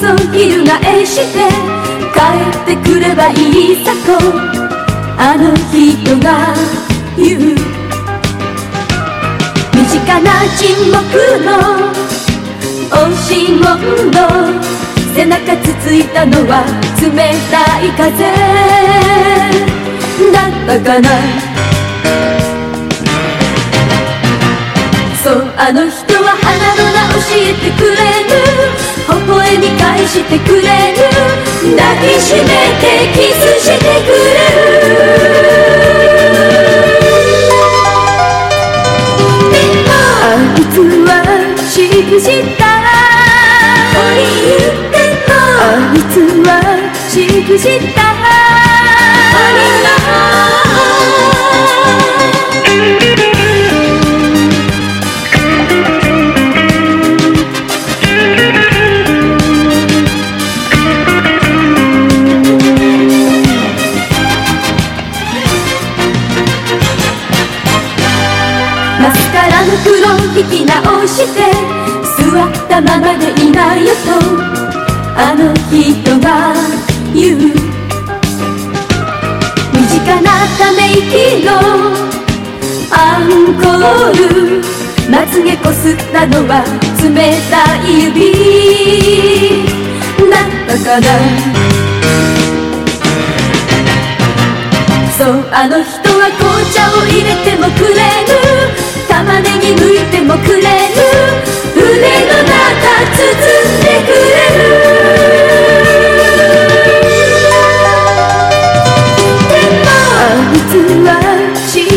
そ昼返して帰ってくればいいさとあの人が言う。身近な沈黙の押し問背中つついたのは冷たい風。だったかな。そうあの人は花の名教えてくれる。微笑み返してくれる抱きしめてキスしてくれるあいつはしくしたあいつはしくしたマスカラの黒引き直して座ったままでいないよとあの人が言う。身近なため息のアンコールまつげこすったのは冷たい指。だったかな。そうあの人は紅茶を入れてもくれる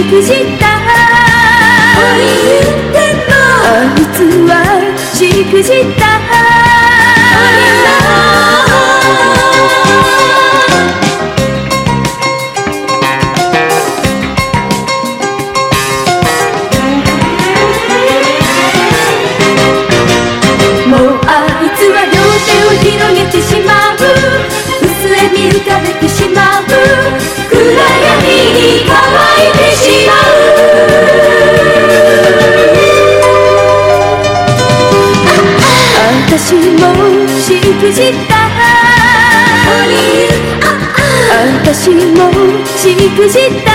くじった。でもあいつはしくじった。私もしくじった私もしくじった。